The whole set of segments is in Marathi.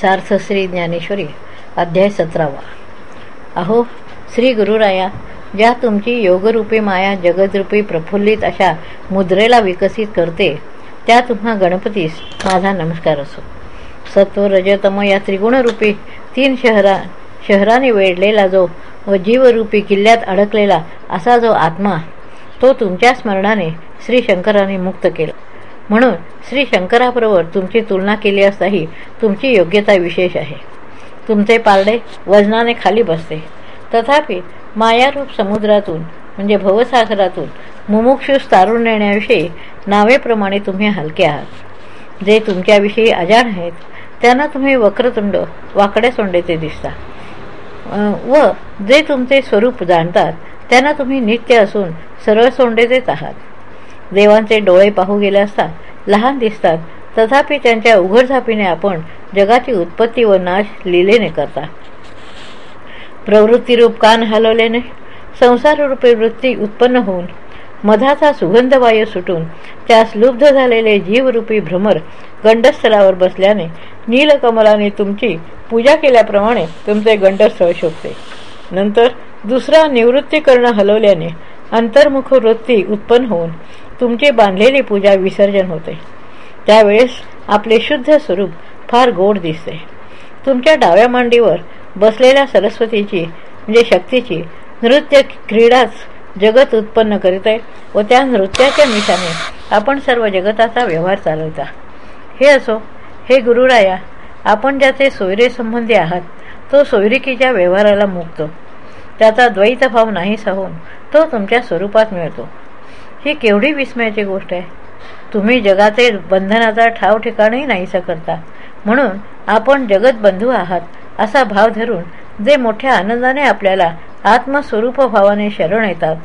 सार्थश्री ज्ञानेश्वरी अध्याय सतरावा. अहो श्री गुरुराया ज्या तुमची योगरूपी माया जगदरूपी प्रफुल्लित अशा मुद्रेला विकसित करते त्या तुम्हा गणपतीस माझा नमस्कार असो. सत्व रजतम या त्रिगुणरूपी तीन शहरा शहराने वेढलेला जो व जीवरूपी किल्ल्यात अडकलेला असा जो आत्मा तो तुमच्या स्मरणाने श्री शंकराने मुक्त केला. म्हणून श्री शंकराबरोबर तुमची तुलना केली असताही तुमची योग्यता विशेष आहे. तुमचे पारडे वजनाने खाली बसते. तथापि मायारूप समुद्रातून म्हणजे भवसागरातून मुमुक्षूस तारून नेण्याविषयी नावेप्रमाणे तुम्ही हलके आहात. जे तुमच्याविषयी अजाण आहेत त्यांना तुम्ही वक्रतुंड वाकड्या सोंडेचे दिसता. व जे तुमचे स्वरूप जाणतात त्यांना तुम्ही नित्य असून सरळ सोंडेचेच आहात. देवांचे डोळे पाहू गेले असता लहान दिसतात. तथापि त्यांच्या उघडझापीने आपण जगाची उत्पत्ती व नाश लिलेने करता. प्रवृत्तीरूप कान हलवल्याने संसाररूपी वृत्ती उत्पन्न होऊन मधाचा सुगंध वायू सुटून त्यास लुब्ध झालेले जीवरूपी भ्रमर गंडस्थळावर बसल्याने नीलकमलाने तुमची पूजा केल्याप्रमाणे तुमचे गंडस्थळ शोभते. नंतर दुसरा निवृत्ती करणं हलवल्याने अंतर्मुख वृत्ती उत्पन्न होऊन तुमची बांधलेली पूजा विसर्जन होते. त्यावेळेस आपले शुद्ध स्वरूप फार गोड दिसते. तुमच्या डाव्या मांडीवर बसलेल्या सरस्वतीची म्हणजे शक्तीची नृत्य क्रीडाच जगत उत्पन्न करीत आहे व त्या नृत्याच्या मिशाने आपण सर्व जगताचा व्यवहार चालवता. हे असो हे गुरुराया आपण ज्याचे सोयरेसंबंधी आहात तो सोयरिकीच्या व्यवहाराला मुकतो. त्याचा द्वैत भाव नाहीसा होऊन तो तुमच्या स्वरूपात मिळतो. ही केवढी विस्मयाची गोष्ट आहे. तुम्ही जगाचे बंधनाचा ठाव ठिकाणही नाहीसा करता म्हणून आपण जगत बंधू आहात असा भाव धरून जे मोठ्या आनंदाने आपल्याला आत्मस्वरूप भावाने शरण येतात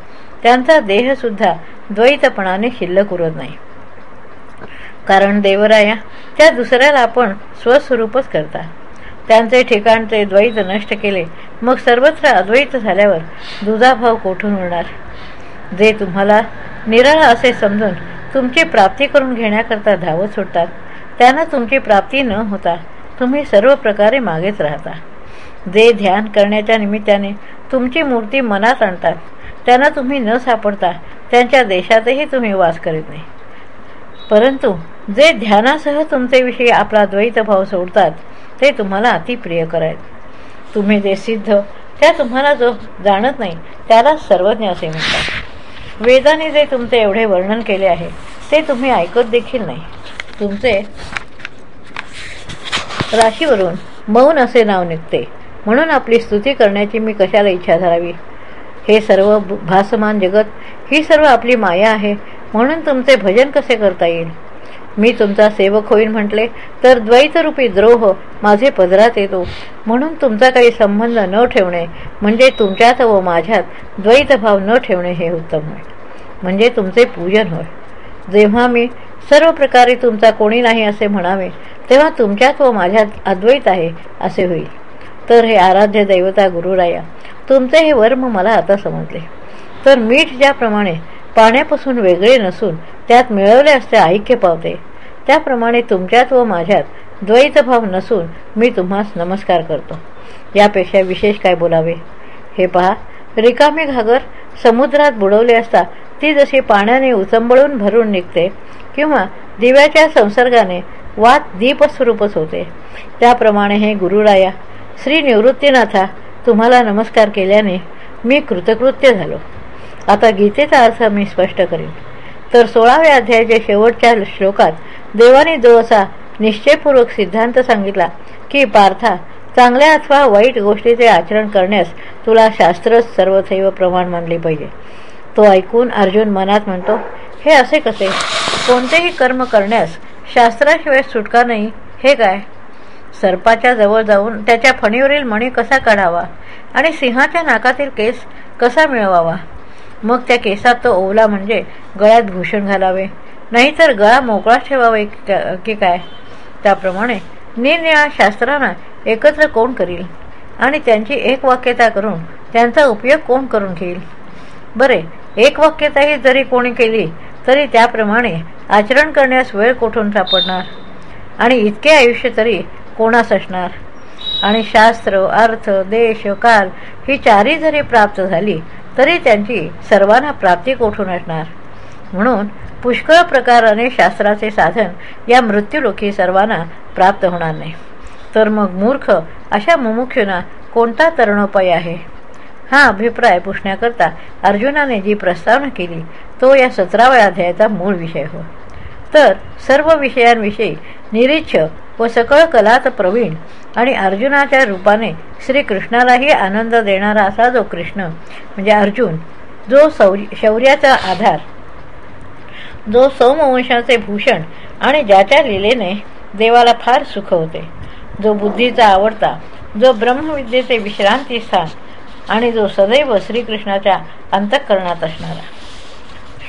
त्यांचा देहसुद्धा द्वैतपणाने शिल्लक उरत नाही. कारण देवराया त्या दुसऱ्याला आपण स्वस्वरूपच करता. त्यांचे ठिकाण ते द्वैत नष्ट केले मग सर्वत्र अद्वैत झाल्यावर दुधाभाव कोठून उरणार जे तुम्हाला निराळ असे समजून तुमची प्राप्ती करून घेण्याकरता धावत सुटतात त्यांना तुमची प्राप्ती न होता तुम्ही सर्व प्रकारे मागेच राहता. जे ध्यान करण्याच्या निमित्ताने तुमची मूर्ती मनात आणतात त्यांना तुम्ही न सापडता त्यांच्या देशातही तुम्ही वास करीत नाही. परंतु जे ध्यानासह तुमच्याविषयी आपला द्वैतभाव सोडतात ते तुम्हाला अतिप्रिय करायत तुम्ही जे सिद्ध त्या तुम्हाला जो जाणत नाही त्याला सर्वज्ञ असे म्हणतात. वेदाने जे तुमचे एवढे वर्णन केले आहे ते तुम्ही ऐकत देखील नाही. तुमचे राशीवरून मौन असे नाव निघते. म्हणून आपली स्तुती करण्याची मी कशाला इच्छा धरावी? हे सर्व भासमान जगत ही सर्व आपली माया आहे म्हणून तुमचे भजन कसे करता येईल? मी तुमचा सेवक होईल म्हटले तर द्वैतरूपी द्रोह माझे पदरात येतो. म्हणून तुमचा काही संबंध न ठेवणे म्हणजे तुमच्यात व माझ्यात द्वैतभाव न ठेवणे हे उत्तम आहे. म्हणजे तुमचे पूजन होय. जेव्हा मी सर्व प्रकारे तुमचा कोणी नाही असे म्हणावे तेव्हा तुमच्यात व माझ्यात अद्वैत आहे असे होईल. तर हे आराध्य दैवता गुरुराया तुमचे हे वर्म मला आता समजले. तर मीठ ज्याप्रमाणे पाण्यापासून वेगळे नसून त्यात मिळवले असते ऐक्य पावते. त्याप्रमाणे तुमच्यात व माझ्यात द्वैतभाव नसून मी तुम्हास नमस्कार करतो. यापेक्षा विशेष काय बोलावे? हे पहा रिकामे घागर समुद्रात बुडवले असता ती जशी पाण्याने उचंबळून भरून निघते किंवा दिव्याच्या संसर्गाने वात दीपस्वरूपच होते. त्याप्रमाणे हे गुरुराया श्री निवृत्तीनाथा तुम्हाला नमस्कार केल्याने मी कृतकृत्य झालो. आता गीतेचा अर्थ मी स्पष्ट करीन. तर सोळाव्या अध्यायाच्या शेवटच्या श्लोकात देवाने जो असा निश्चयपूर्वक सिद्धांत सांगितला की पार्था चांगल्या अथवा वाईट गोष्टीचे आचरण करण्यास तुला शास्त्रच सर्वथैव प्रमाण मानले पाहिजे. तो ऐकून अर्जुन मनात म्हणतो हे असे कसे? कोणतेही कर्म करण्यास शास्त्राशिवाय सुटका नाही हे काय? सर्पाच्या जवळ जाऊन त्याच्या फणीवरील मणी कसा काढावा आणि सिंहाच्या नाकातील केस कसा मिळवावा? मग त्या केसात तो ओवला म्हणजे गळ्यात भूषण घालावे. नाहीतर गळा मोकळा ठेवावे की काय? त्याप्रमाणे निरनिळा शास्त्रांना एकत्र कोण करील? आणि त्यांची एक वाक्यता करून त्यांचा उपयोग कोण करून घेईल? बरे एक वाक्यताही जरी कोणी केली तरी त्याप्रमाणे आचरण करण्यास वेळ कोठून सापडणार? आणि इतके आयुष्य तरी कोणास असणार? आणि शास्त्र अर्थ देश काल ही चारी जरी प्राप्त झाली तरी त्यांची सर्वांना प्राप्ती कोठून असणार? म्हणून पुष्कळ प्रकाराने शास्त्राचे साधन या मृत्यूलोकी सर्वांना प्राप्त होणार नाही. तर मग मूर्ख अशा मुमुक्षुना कोणता तरुणोपाय आहे? हा अभिप्राय पुसण्याकरता अर्जुनाने जी प्रस्तावना केली तो या सतराव्या अध्यायाचा मूळ विषय हो. तर सर्व विषयांविषयी निरीच्छ व सकळ कलात प्रवीण आणि अर्जुनाच्या रूपाने श्रीकृष्णालाही आनंद देणारा असा जो कृष्ण म्हणजे अर्जुन जो सौ शौर्याचा आधार जो सोमवंशाचे भूषण आणि ज्याच्या लिलेने देवाला फार सुख होते जो बुद्धीचा आवडता जो ब्रह्मविद्येचे विश्रांती स्थान आणि जो सदैव श्रीकृष्णाच्या अंतःकरणात असणारा.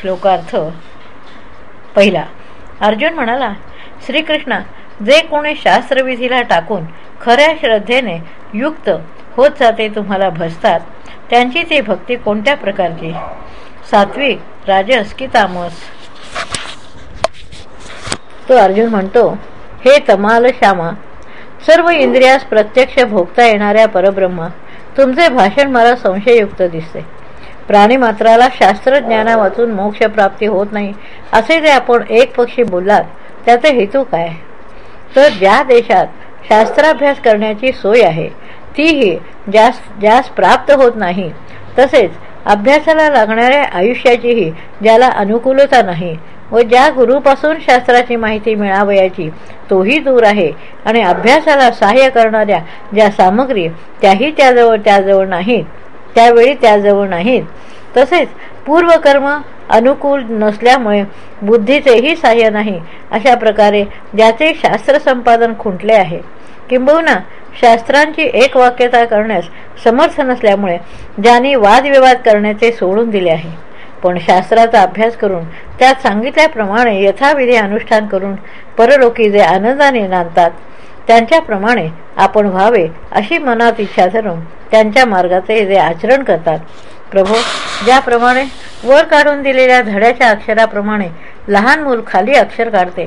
श्लोकार्थ पहिला. अर्जुन म्हणाला श्रीकृष्णा जे कोणी शास्त्रविधीला टाकून खऱ्या श्रद्धेने युक्त होत जाते तुम्हाला भसतात त्यांची ती भक्ती कोणत्या प्रकारची? सात्विक राजस की तामस? तो अर्जुन म्हणतो हे तमाल श्यामा सर्व इंद्रियास प्रत्यक्ष भोगता येणाऱ्या परब्रह्मा तुमचे भाषण मला संशययुक्त दिसते. प्राणीमात्राला शास्त्रज्ञाना वाचून मोक्षप्राप्ती होत नाही असे जे आपण एक पक्षी बोललात त्याचे हेतू काय? तर ज्या देशात शास्त्राभ्यास करण्याची सोय आहे तीही ज्यास ज्यास प्राप्त होत नाही तसेच अभ्यासाला लागणाऱ्या आयुष्याचीही ज्याला अनुकूलता नाही व ज्या गुरुपासून शास्त्राची माहिती मिळावयाची तोही दूर आहे. आणि अभ्यासाला सहाय्य करणाऱ्या ज्या सामग्री त्याही त्याजवळ त्याजवळ नाहीत त्यावेळी त्याजवळ नाहीत. तसेच पूर्वकर्म अनुकूल नसल्यामुळे बुद्धीचेही सहाय्य नाही अशा प्रकारे ज्याचे शास्त्र संपादन खुंटले आहे. किंबहुना शास्त्रांची एक वाक्यता करण्यास समर्थ नसल्यामुळे ज्यांनी वादविवाद करण्याचे सोडून दिले आहे. पण शास्त्राचा अभ्यास करून त्यात सांगितल्याप्रमाणे यथाविधी अनुष्ठान करून परलोकी जे आनंदाने नांदतात त्यांच्याप्रमाणे आपण व्हावे अशी मनात इच्छा धरून त्यांच्या मार्गाचे जे आचरण करतात. प्रभो ज्याप्रमाणे वर काढून दिलेल्या धड्याच्या अक्षराप्रमाणे लहान मूल खाली अक्षर काढते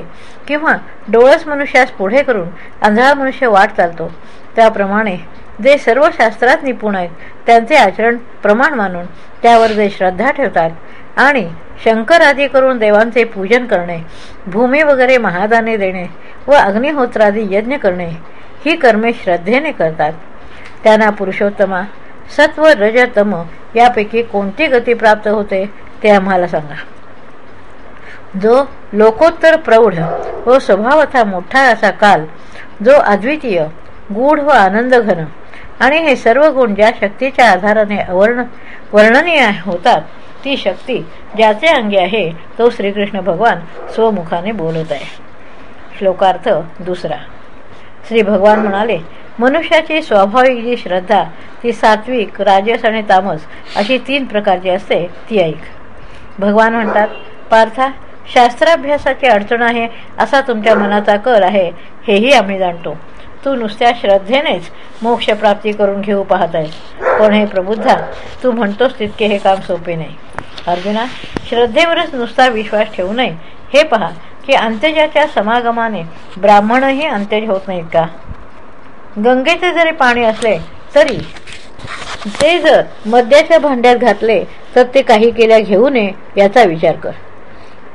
किंवा डोळस मनुष्यास पुढे करून आंधळा मनुष्य वाट चालतो त्याप्रमाणे जे सर्व शास्त्रात निपुण आहेत त्यांचे आचरण प्रमाण मानून त्यावर जे श्रद्धा ठेवतात आणि शंकर आदी करून देवांचे पूजन करणे भूमी वगैरे महादाने देणे व अग्निहोत्रादी यज्ञ करणे ही कर्मे श्रद्धेने करतात. त्यांना पुरुषोत्तमा सत्व रजतम यापैकी कोणती गती प्राप्त होते ते आम्हाला सांगा. जो लोकोत्तर प्रौढ व स्वभावथा मोठा असा काल जो अद्वितीय गूढ व आनंदघन आणि हे सर्व गुण ज्या शक्तीच्या आधाराने अवर्ण वर्णनीय होतात ती शक्ती ज्याचे अंगी आहे तो श्रीकृष्ण भगवान स्वमुखाने बोलत आहे. श्लोकार्थ दुसरा. श्री भगवान म्हणाले मनुष्याची स्वाभाविक जी श्रद्धा ती सात्विक राजस आणि तामस अशी तीन प्रकारची असते ती ऐक भगवान म्हणतात पार्था शास्त्राभ्यासाची अडचण आहे असा तुमच्या मनाचा कर आहे हेही आम्ही जाणतो. तू नुसत्या श्रद्धेनेच मोक्षप्राप्ती करून घेऊ पाहत आहेस पण हे प्रबुद्धा तू म्हणतोस तितके हे काम सोपे नाही. अर्जुना श्रद्धेवरच नुसता विश्वास ठेवू नये. हे पहा की अंत्यजाच्या समागमाने ब्राह्मणही अंत्यज होत नाहीत का? गंगेचे जरी पाणी असले तरी ते जर मद्याच्या भांड्यात घातले तर ते काही केल्या घेऊ नये याचा विचार कर.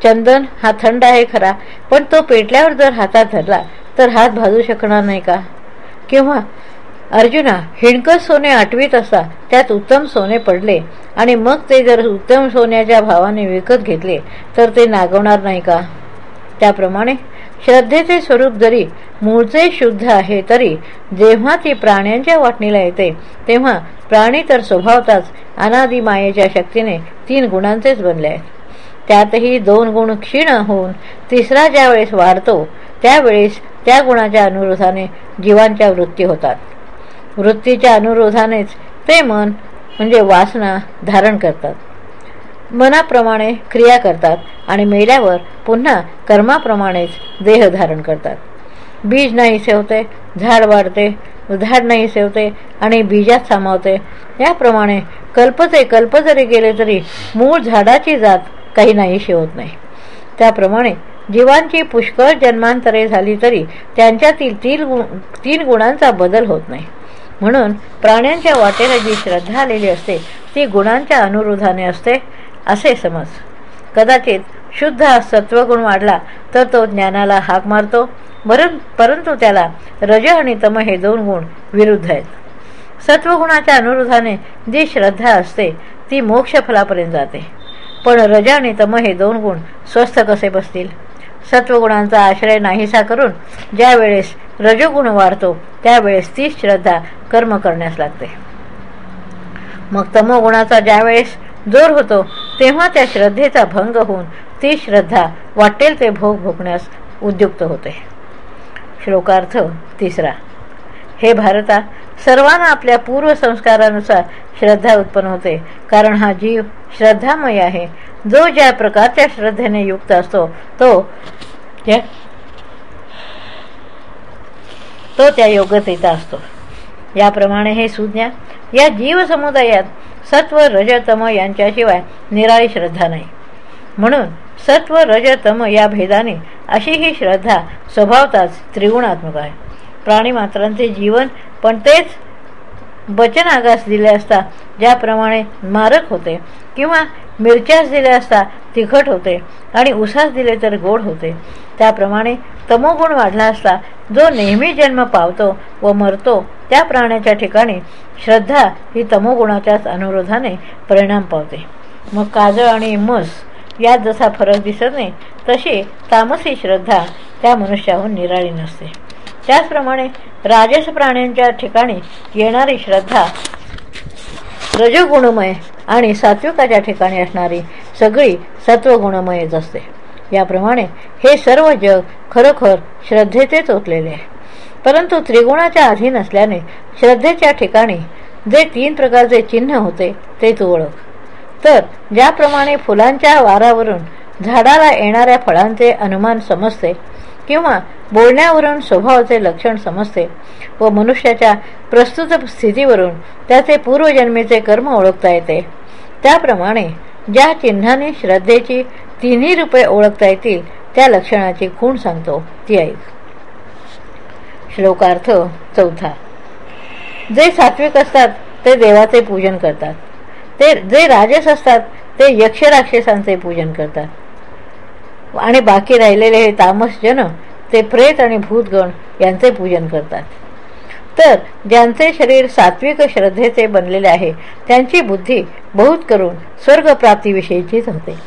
चंदन हा थंड आहे खरा पण तो पेटल्यावर जर हातात धरला तर हात भाजू शकणार नाही का? किंवा अर्जुना हिणकस सोने आठवीत असता त्यात उत्तम सोने पडले. आणि मग ते जर उत्तम सोन्याच्या भावाने विकत घेतले तर ते नागवणार नाही का? त्याप्रमाणे श्रद्धेचे स्वरूप जरी मूळचे शुद्ध आहे तरी जेव्हा ती प्राण्यांच्या वाटणीला येते तेव्हा प्राणी तर स्वभावताच अनादी मायेच्या शक्तीने तीन गुणांचेच बनले आहेत. त्यातही दोन गुण क्षीण होऊन तिसरा ज्यावेळेस वाढतो त्यावेळेस त्या गुणाच्या अनुरोधाने जीवांच्या वृत्ती होतात. वृत्तीच्या अनुरोधानेच ते मन म्हणजे वासना धारण करतात. मनाप्रमाणे क्रिया करतात आणि मेल्यावर पुन्हा कर्माप्रमाणेच देह धारण करतात. बीज नाही सेवते झाड वाढते झाड नाही सेवते आणि बीजात सामावते. याप्रमाणे कल्पते कल्प जरी गेले तरी मूळ झाडाची जात काही नाहीशी होत नाही. त्याप्रमाणे जीवांची पुष्कळ जन्मांतरे झाली तरी त्यांच्यातील तीन गुण तीन गुणांचा बदल होत नाही. म्हणून प्राण्यांच्या वाटेला जी श्रद्धा आलेली असते ती गुणांच्या अनुरोधाने असते असे समज. कदाचित शुद्ध सत्वगुण वाढला तर तो ज्ञानाला हाक मारतो बरं परंतु त्याला रज आणि तम हे दोन गुण विरुद्ध आहेत. सत्वगुणाच्या अनुरोधाने जी श्रद्धा असते ती मोक्षफलापर्यंत जाते. पण रज आणि तम हे दोन गुण स्वस्थ कसे बसतील? सत्वगुणांचा आश्रय नाहीसा करून ज्या वेळेस रजोगुण वाढतो त्यावेळेस ती श्रद्धा कर्म करण्यास लागते. मग तमोगुणाचा ज्यावेळेस जोर होतो तेव्हा त्या श्रद्धेचा भंग होऊन ती श्रद्धा वाटेल ते भोग भोगण्यास उद्युक्त होते. श्लोकार्थ तिसरा. हे भारता सर्वांना आपल्या पूर्वसंस्कारानुसार श्रद्धा उत्पन्न होते कारण हा जीव श्रद्धामय आहे. जो ज्या प्रकारच्या श्रद्धेने युक्त असतो तो तो त्या योग्यतेचा असतो. याप्रमाणे हे सुज्ञा या जीव समुदायात सत्व रजतम यांच्याशिवाय निराळी श्रद्धा नाही. म्हणून सत्व रजतम या भेदाने अशी ही श्रद्धा स्वभावताच त्रिगुणात्मक आहे. प्राणीमात्रांचे जीवन पण तेच वचनागास आगास दिले असता ज्याप्रमाणे मारक होते किंवा मिरच्यास दिले असता तिखट होते आणि उसास दिले तर गोड होते. त्याप्रमाणे तमोगुण वाढला असता जो नेहमी जन्म पावतो व मरतो त्या प्राण्याच्या ठिकाणी श्रद्धा ही तमोगुणाच्याच अनुरोधाने परिणाम पावते. मग काजळ आणि मस यात जसा फरक दिसत नाही तशी तामसी श्रद्धा त्या मनुष्याहून निराळी नसते. त्याचप्रमाणे राजस प्राण्यांच्या ठिकाणी येणारी श्रद्धा रजगुणमय आणि सात्विकाच्या ठिकाणी असणारी सगळी सत्वगुणमयच असते. याप्रमाणे हे सर्व जग खरोखर श्रद्धेचेच ओतलेले आहे. परंतु त्रिगुणाच्या अधीन असल्याने श्रद्धेच्या ठिकाणी जे तीन प्रकारचे चिन्ह होते ते तू ओळख. तर ज्याप्रमाणे फुलांच्या वारावरून झाडाला येणाऱ्या फळांचे अनुमान समजते किंवा बोलण्यावरून स्वभावाचे लक्षण समजते व मनुष्याच्या प्रस्तुत स्थितीवरून त्याचे पूर्वजन्मेचे कर्म ओळखता येते. त्याप्रमाणे ज्या चिन्हाने श्रद्धेची तिन्ही रूपे ओळखता येतील त्या लक्षणाची खूण सांगतो. ती ऐक श्लोकार्थ चौथा. जे सात्विक असतात ते देवाचे पूजन करतात. ते जे राजस असतात ते यक्षराक्षसांचे पूजन करतात. आणि बाकी राहिलेले हे तामसजन ते प्रेत आणि भूतगण यांचे पूजन करतात. तर ज्यांचे शरीर सात्विक श्रद्धेचे बनलेले आहे त्यांची बुद्धी बहुत करून स्वर्गप्राप्तीविषयीचीच होते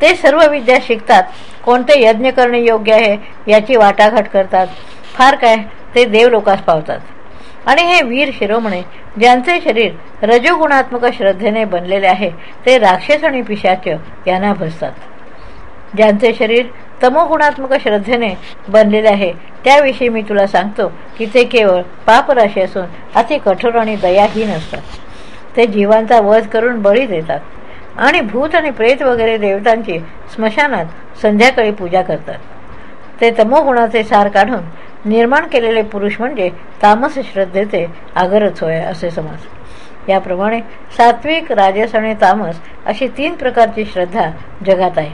ते सर्व विद्या शिकतात. कोणते यज्ञ करणे योग्य आहे याची वाटाघाट करतात. फार काय ते देवलोकास पावतात. आणि हे वीर शिरोमणे ज्यांचे शरीर रजोगुणात्मक श्रद्धेने बनलेले आहे ते राक्षस आणि पिशाच यांना भसतात ज्यांचे शरीर तमोगुणात्मक श्रद्धेने बनलेले आहे त्याविषयी मी तुला सांगतो की ते केवळ पापराशी असून अति कठोर आणि दयाहीन असतात. ते जीवांचा वध करून बळी देतात आणि भूत आणि प्रेत वगैरे देवतांची स्मशानात संध्याकाळी पूजा करतात. ते तमोगुणाचे सार काढून निर्माण केलेले पुरुष म्हणजे तामस श्रद्धेचे आगरच होय असे समज याप्रमाणे सात्विक राजस आणि तामस अशी तीन प्रकारची श्रद्धा जगात आहे.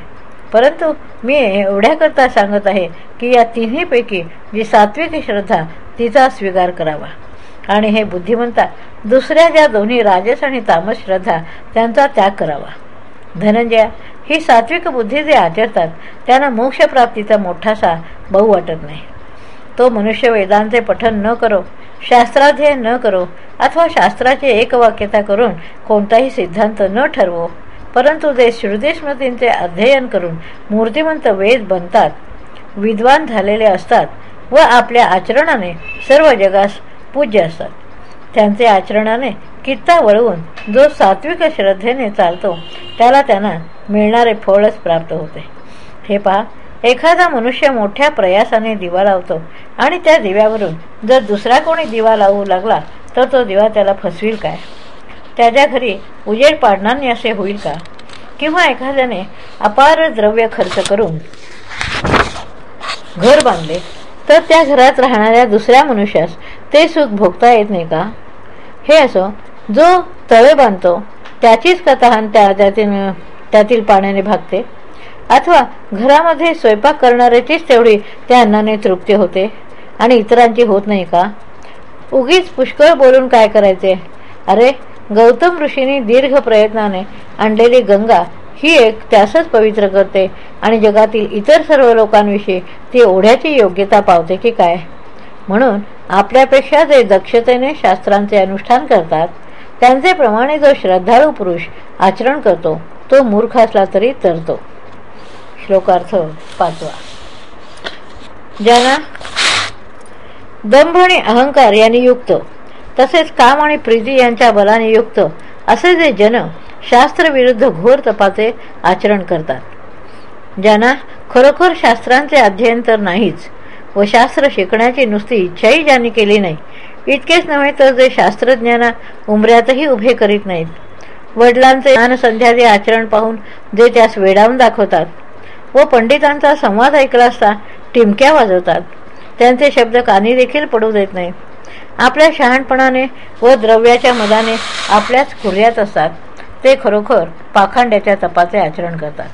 परंतु मी एवढ्याकरता सांगत आहे की या तिन्हीपैकी जी सात्विक श्रद्धा तिचा स्वीकार करावा. आणि हे बुद्धिमंता दुसऱ्या ज्या दोन्ही राजस आणि तामस श्रद्धा त्यांचा त्याग करावा. धनंजया ही सात्विक बुद्धी जे आचरतात त्यांना मोक्षप्राप्तीचा मोठासा बहु वाटत नाही. तो मनुष्य वेदांचे पठन न करो शास्त्राध्ययन न करो अथवा शास्त्राची एकवाक्यता करून कोणताही सिद्धांत न ठरवो. परंतु जे श्रुतीस्मृतींचे अध्ययन करून मूर्तिमंत वेद बनतात विद्वान झालेले असतात व आपल्या आचरणाने सर्व जगास पूज्य असतात. त्यांचे आचरणाने कित्ता वळवून जो सात्विक श्रद्धेने चालतो त्याला त्यांना मिळणारे फळच प्राप्त होते. हे पहा एखादा मनुष्य मोठ्या प्रयासाने दिवा लावतो आणि त्या दिव्यावरून जर दुसरा कोणी दिवा लावू लागला तर तो दिवा त्याला फसवील काय? त्याच्या घरी उजेड पाडणार नाही असे होईल का? किंवा एखाद्याने अपार द्रव्य खर्च करून घर बांधले तर त्या घरात राहणाऱ्या दुसऱ्या मनुष्यास ते सुख भोगता येत नाही का? हे असो जो तळे बांधतो त्याचीच कथा त्या त्यातील पाण्याने भागते. अथवा घरामध्ये स्वयंपाक करणाऱ्याचीच तेवढी त्या अन्नाने तृप्ती होते. आणि इतरांची होत नाही का? उगीच पुष्कळ बोलून काय करायचे? अरे गौतम ऋषींनी दीर्घ प्रयत्नाने आणलेली गंगा ही एक त्यासच पवित्र करते आणि जगातील इतर सर्व लोकांविषयी ती ओढ्याची योग्यता पावते की काय? म्हणून आपल्यापेक्षा जे दक्षतेने शास्त्रांचे अनुष्ठान करतात त्यांचे प्रमाणे जो श्रद्धाळू पुरुष आचरण करतो तो मूर्ख असला तरी तरतो. श्लोकार्थ पाचवा. ज्यांना दंभ आणि अहंकार यांनी युक्त तसेच काम आणि प्रीती यांच्या बलाने युक्त असे जे जन शास्त्रविरुद्ध घोर तपाचे आचरण करतात. ज्यांना खरोखर शास्त्रांचे अध्ययन तर नाहीच व शास्त्र शिकण्याची नुसती इच्छाही ज्यांनी केली नाही इतकेच नव्हे तर जे शास्त्रज्ञांना उमऱ्यातही उभे करीत नाहीत. वडिलांचे ज्ञानसंध्याचे आचरण पाहून जे त्यास वेडावून दाखवतात व पंडितांचा संवाद ऐकला असता टिमक्या वाजवतात. त्यांचे शब्द कानी देखील पडू देत नाही. आपल्या शहाणपणाने व द्रव्याच्या मदाने आपल्याच कुर्यात असतात. ते खरोखर पाखांड्याच्या तपाचे आचरण करतात.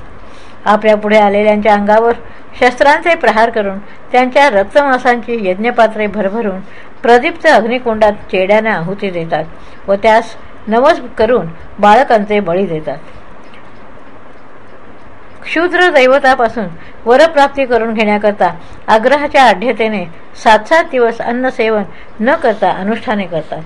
आपल्या पुढे आलेल्यांच्या अंगावर शस्त्रांचे प्रहार करून त्यांच्या रक्तमासांची यज्ञपात्रे भरभरून प्रदीप्त अग्निकुंडात चेड्याने आहुती देतात व त्यास नवस करून बाळकांचे बळी देतात. क्षुद्र दैवतापासून वरप्राप्ती करून घेण्याकरता आग्रहाच्या आढ्यतेने सात सात दिवस अन्नसेवन न करता अनुष्ठाने करतात.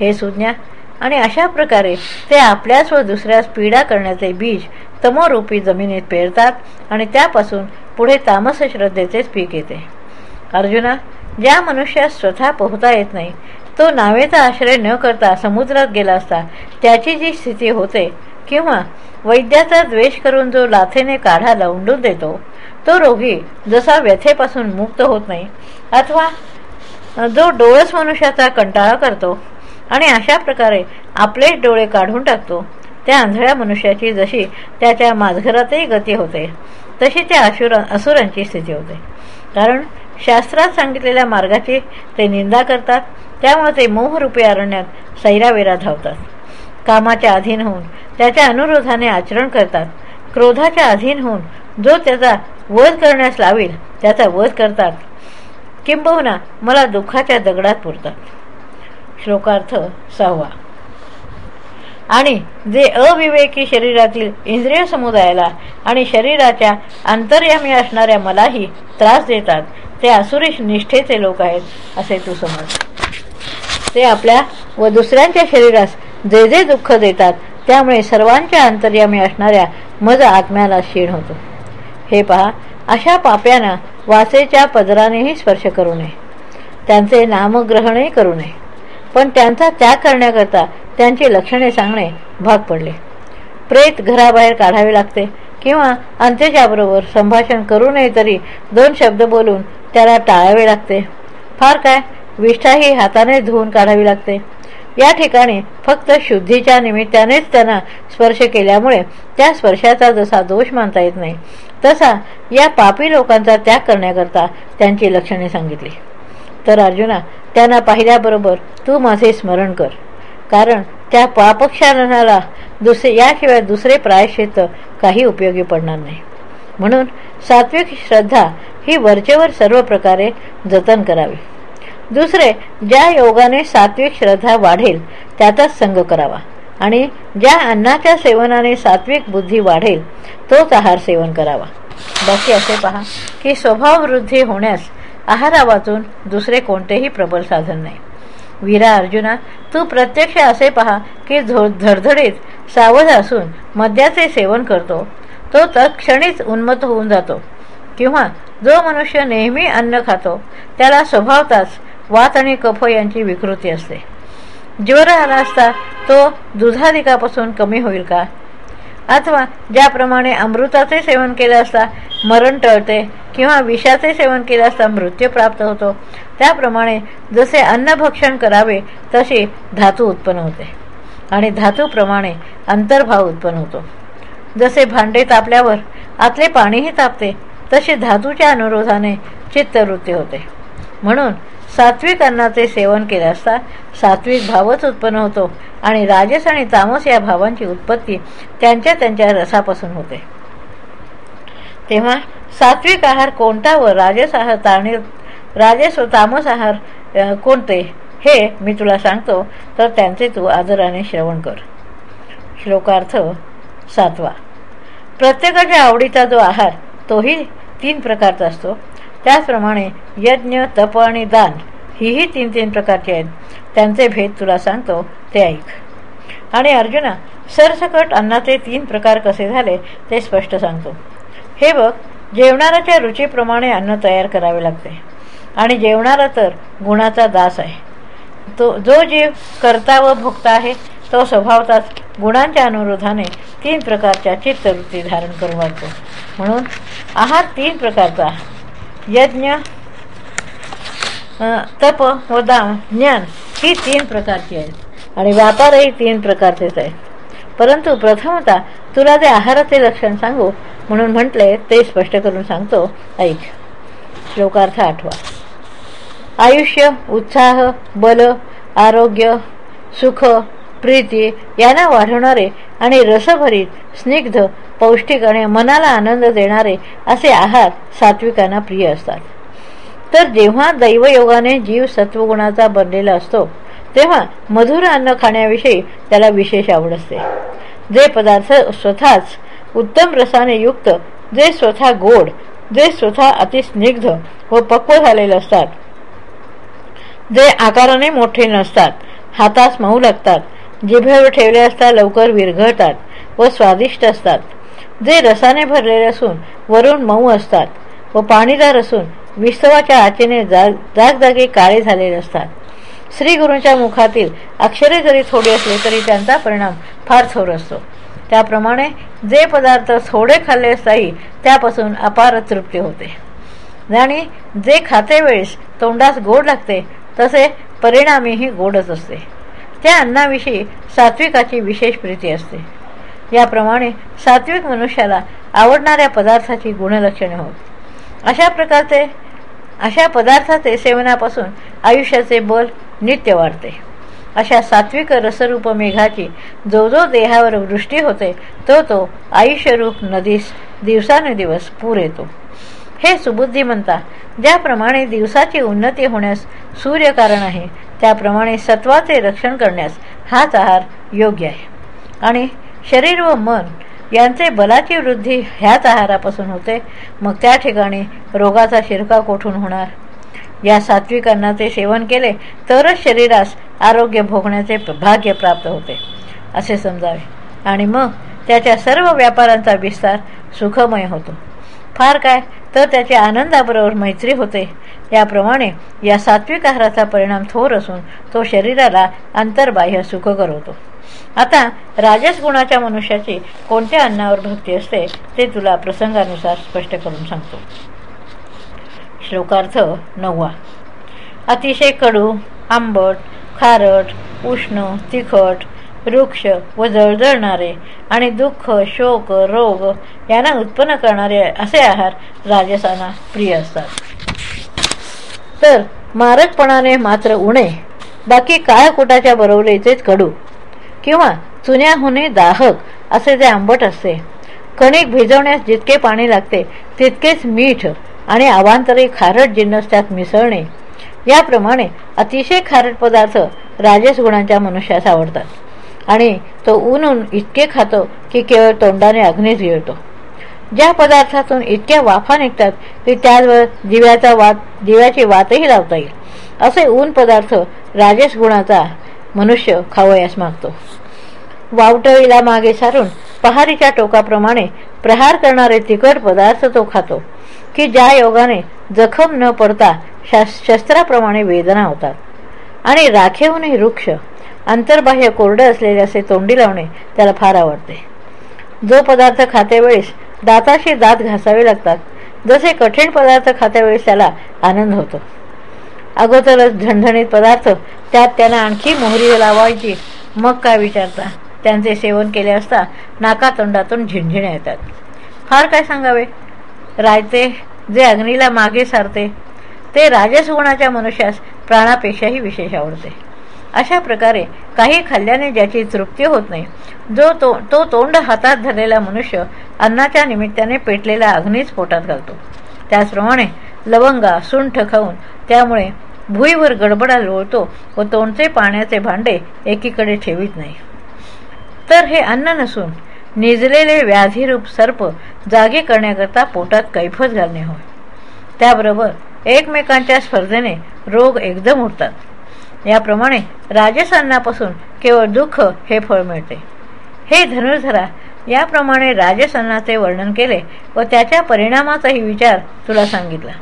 हे सुज्ञा आणि अशा प्रकारे ते आपल्यास व दुसऱ्यास पीडा करण्याचे बीज तमोरूपी जमिनीत पेरतात आणि त्यापासून पुढे तामस श्रद्धेचेच पीक येते. अर्जुना ज्या मनुष्यास स्वतः पोहता येत नाही तो नावेचा आश्रय न करता समुद्रात गेला असता त्याची जी स्थिती होते किंवा वैद्याचा द्वेष करून जो लाथेने काढा लावून देतो तो रोगी जसा व्यथेपासून मुक्त होत नाही अथवा जो डोळस मनुष्याचा कंटाळा करतो आणि अशा प्रकारे आपले डोळे काढून टाकतो त्या आंधळ्या मनुष्याची जशी त्याच्या माझघरातही गती होते तशी त्या असुर असुरांची स्थिती होते. कारण शास्त्रात सांगितलेल्या मार्गाची ते निंदा करतात त्यामुळे ते मोहरूपी अरण्यात सैरावेरा धावतात. कामाच्या अधीन होऊन त्याच्या अनुरोधाने आचरण करतात. क्रोधाच्या अधीन होऊन जो त्याचा वध करण्यास लावेल त्याचा वध करतात. किंबहुना मला दुःखाच्या दगडात पुरतात श्लोकार्थ सहावा. आणि जे अविवेकी शरीरातील इंद्रिय समुदायाला आणि शरीराच्या अंतर्यामी असणाऱ्या मलाही त्रास देतात ते असुरेश निष्ठेचे लोक आहेत असे तू समज. ते आपल्या व दुसऱ्यांच्या शरीरास जे जे दुःख देतात त्यामुळे सर्वांच्या अंतर्यामी असणाऱ्या मज आत्म्याला क्षीण होतो. हे पहा अशा पाप्यांना वासेच्या पदरानेही स्पर्श करू नये. त्यांचे नामग्रहणही करू नये. पण त्यांचा त्याग करण्याकरता त्यांची लक्षणे सांगणे भाग पडले. प्रेत घराबाहेर काढावे लागते किंवा अंत्यच्याबरोबर संभाषण करू नये तरी दोन शब्द बोलून त्याला टाळावे लागते. फार काय? विष्ठाही हाताने धुवून काढावी लागते. या ठिकाणी फक्त शुद्धीच्या निमित्तानेच त्यांना स्पर्श केल्यामुळे त्या स्पर्शाचा जसा दोष मानता येत नाही तसा या पापी लोकांचा त्याग करण्याकरता त्यांची लक्षणे सांगितली. तर अर्जुना त्यांना पाहिल्याबरोबर तू माझे स्मरण कर. कारण त्या पापक्षालनाला दुसरे याशिवाय दुसरे प्रायश्चित काही उपयोगी पडणार नाही. म्हणून सात्विक श्रद्धा ही वरचेवर सर्व प्रकारे जतन करावी. दुसरे ज्या योगाने सात्विक श्रद्धा वाढेल त्याचाच संग करावा. आणि ज्या अन्नाच्या सेवनाने सात्विक बुद्धी वाढेल तोच आहार सेवन करावा. बाकी असे पहा की स्वभाववृद्धी होण्यास आहारावाचून दुसरे कोणतेही प्रबल साधन नाही. वीरा अर्जुना तू प्रत्यक्ष असे पहा की धडधडीत सावध असून मद्याचे सेवन करतो तो तत्क्षणीच उन्मत होऊन जातो. किंवा जो मनुष्य नेहमी अन्न खातो त्याला स्वभावताच वात आणि कफ यांची विकृती असते. ज्वर आला असता तो दुधाधिकापासून कमी होईल का? अथवा ज्याप्रमाणे अमृताचे सेवन केले असता मरण टळते किंवा विषाचे सेवन केले असता मृत्यू प्राप्त होतो त्याप्रमाणे जसे अन्नभक्षण करावे तसे धातू उत्पन्न होते. आणि धातूप्रमाणे अंतर्भाव उत्पन्न होतो. जसे भांडे तापल्यावर आतले पाणीही तापते तसे धातूच्या अनुरोधाने चित्तवृत्ती होते. म्हणून सात्विक अन्नाचे सेवन केले असता सात्विक भावच उत्पन्न होतो आणि राजस आणि तामस या भावांची उत्पत्ती त्यांच्या त्यांच्या रसापासून होते. तेव्हा सात्विक आहार कोणता व राजस आहार ताणी राजस व तामस आहार कोणते? हे मी तुला सांगतो तर त्यांचे तू आदराने श्रवण कर. श्लोकार्थ सातवा. प्रत्येकाच्या आवडीचा जो आहार तोही तीन प्रकारचा असतो. त्याचप्रमाणे यज्ञ तप आणि दान हीही तीन तीन प्रकारची आहेत. त्यांचे भेद तुला सांगतो ते ऐक. आणि अर्जुना सरसकट अन्नाचे तीन प्रकार कसे झाले ते स्पष्ट सांगतो. हे बघ जेवणाऱ्याच्या रुचीप्रमाणे अन्न तयार करावे लागते. आणि जेवणारा तर गुणाचा दास आहे. तो जो जीव करता व भोगता आहे तो स्वभावताच गुणांच्या अनुरोधाने तीन प्रकारच्या चित्तवृत्ती धारण करून वाटतो. म्हणून आहार तीन प्रकारचा यज्ञ तप व दान ज्ञान ही तीन प्रकारची आहेत. आणि व्यापारही तीन प्रकारचेच आहेत. परंतु प्रथमता तुला जे आहाराचे लक्षण सांगू म्हणून म्हटले ते स्पष्ट करून सांगतो. ऐक. श्लोकार्थ आठवा. आयुष्य उत्साह बल आरोग्य सुख प्रीती यांना वाढवणारे आणि रसभरीत स्निग्ध पौष्टिक आणि मनाला आनंद देणारे असे आहार सात्विकांना प्रिय असतात. तर जेव्हा दैवयोगाने जीव सत्वगुणाचा बनलेला असतो तेव्हा मधुर अन्न खाण्याविषयी त्याला विशेष आवड असते. जे पदार्थ स्वतःच उत्तम रसाने युक्त जे स्वतः गोड जे स्वतः अतिस्निग्ध व पक्व झालेले असतात जे आकाराने मोठे नसतात हातास मऊ लागतात जिभेवर ठेवले असता लवकर विरघळतात व स्वादिष्ट असतात. जे रसाने भरलेले असून वरून मऊ असतात व पाणीदार असून विस्तवाच्या आचेने जाग जागजागी काळे झालेले असतात. श्री गुरूंच्या मुखातील अक्षरे जरी थोडी असली तरी त्यांचा परिणाम फार थोर असतो. त्याप्रमाणे जे पदार्थ थोडे खाल्ले असताही त्यापासून अपार तृप्ती होते. आणि जे खाते वेळेस तोंडास गोड लागते तसे परिणामीही गोडच असते. त्या अन्नाविषयी सात्विकाची विशेष प्रीती असते. याप्रमाणे सात्विक मनुष्याला आवडणाऱ्या पदार्थाची गुणलक्षणे होत. अशा प्रकारचे अशा पदार्थाचे सेवनापासून आयुष्याचे बल नित्य वाढते. अशा सात्विक रसरूप मेघाची जो जो देहावर वृष्टी होते तो तो आयुष्यरूप नदीस दिवसानुदिवस पूर येतो. हे सुबुद्धिमंता ज्याप्रमाणे दिवसाची उन्नती होण्यास सूर्य कारण आहे त्याप्रमाणे सत्वाचे रक्षण करण्यास हाच आहार योग्य आहे. आणि शरीर व मन यांचे बलाची वृद्धी ह्याच आहारापासून होते. मग त्या ठिकाणी रोगाचा शिरका कोठून होणार? या सात्विक अन्नाचे सेवन केले तरच शरीरास आरोग्य भोगण्याचे भाग्य प्राप्त होते. असे समजावे. आणि मग त्याच्या सर्व व्यापारांचा विस्तार सुखमय होतो. फार काय? तर त्याच्या आनंदाबरोबर मैत्री होते. याप्रमाणे या सात्विक आहाराचा परिणाम थोर असून तो शरीराला अंतर्बाह्य सुखकर होतो. आता राजस गुणाच्या मनुष्याची कोणत्या अन्नावर भक्ती असते ते तुला प्रसंगानुसार स्पष्ट करून सांगतो. श्लोकार्थ नववा. अतिशय कडू आंबट खारट उष्ण तिखट वृक्ष व जळजळणारे आणि दुःख शोक रोग यांना उत्पन्न करणारे असे आहार राजसाना प्रिय असतात. तर मारकपणाने मात्र उणे बाकी काळकुटाच्या बरोबरीचेच कडू. किंवा चुन्याहुने दाहक असे जे आंबट असते. कणिक भिजवण्यास जितके पाणी लागते तितकेच मीठ आणि अवांतरी खारट जिन्नस त्यात मिसळणे. याप्रमाणे अतिशय खारट पदार्थ राजेश गुणांच्या मनुष्यास आवडतात. आणि तो ऊन ऊन इतके खातो की केवळ तोंडाने अग्नीच गिळतो. ज्या पदार्थातून इतक्या वाफा निघतात की त्यावर दिव्याचा वात दिव्याची वातही लावता येईल. असे ऊन पदार्थ राजेश गुणाचा मनुष्य खावयास मागतो. वावटळीला मागे सारून पहारीच्या टोकाप्रमाणे प्रहार करणारे तिखट पदार्थ तो खातो की ज्या योगाने जखम न पडता शस्त्राप्रमाणे वेदना होतात. आणि राखेहूनही वृक्ष अंतर्बाह्य कोरडे असलेले असे तोंडी लावणे त्याला फार आवडते. जो पदार्थ खातेवेळेस दाताशी दात घासावे लागतात जसे कठीण पदार्थ खात्यावेळेस त्याला आनंद होतो. अगोदरच झणझणीत पदार्थ त्यात त्यांना आणखी मोहरी लावायची. मग काय विचारता? त्यांचे सेवन केले असता नाकातोंडातून झिणझिण्या येतात. फार काय सांगावे? रायते जे अग्नीला मागे सारते ते राजसगुणाच्या मनुष्यास प्राणापेक्षाही विशेष आवडते. अशा प्रकारे काही खाल्ल्याने ज्याची तृप्ती होत नाही जो तो तो तोंड हातात धरलेला मनुष्य अन्नाच्या निमित्ताने पेटलेला अग्नीच पोटात घालतो. त्याचप्रमाणे लवंगा सुंठ खाऊन त्यामुळे भुईवर गडबडा लोळतो व तोंडचे पाण्याचे भांडे एकीकडे ठेवीत नाही. तर हे अन्न नसून निजलेले व्याधीरूप सर्प जागे करण्याकरता पोटात कैफत घालणे होय. त्याबरोबर एकमेकांच्या स्पर्धेने रोग एकदम उठतात याप्रमाणे राजसान्नापासून केवळ दुःख हे फळ मिळते. हे धनुर्धरा याप्रमाणे राजसन्नाचे वर्णन केले व त्याच्या परिणामाचाही विचार तुला सांगितला.